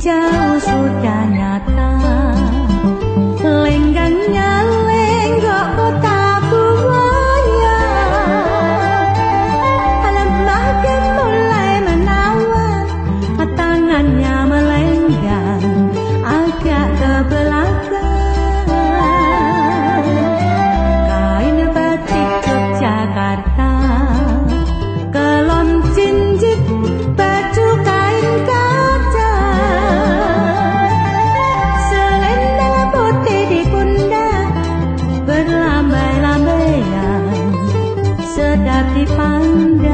trao suốt cả nhà ta. sedap dipandang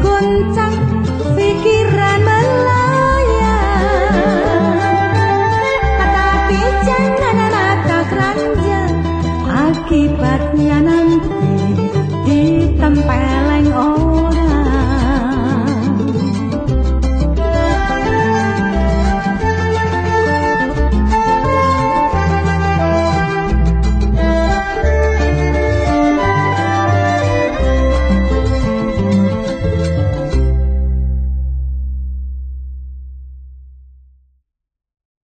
Con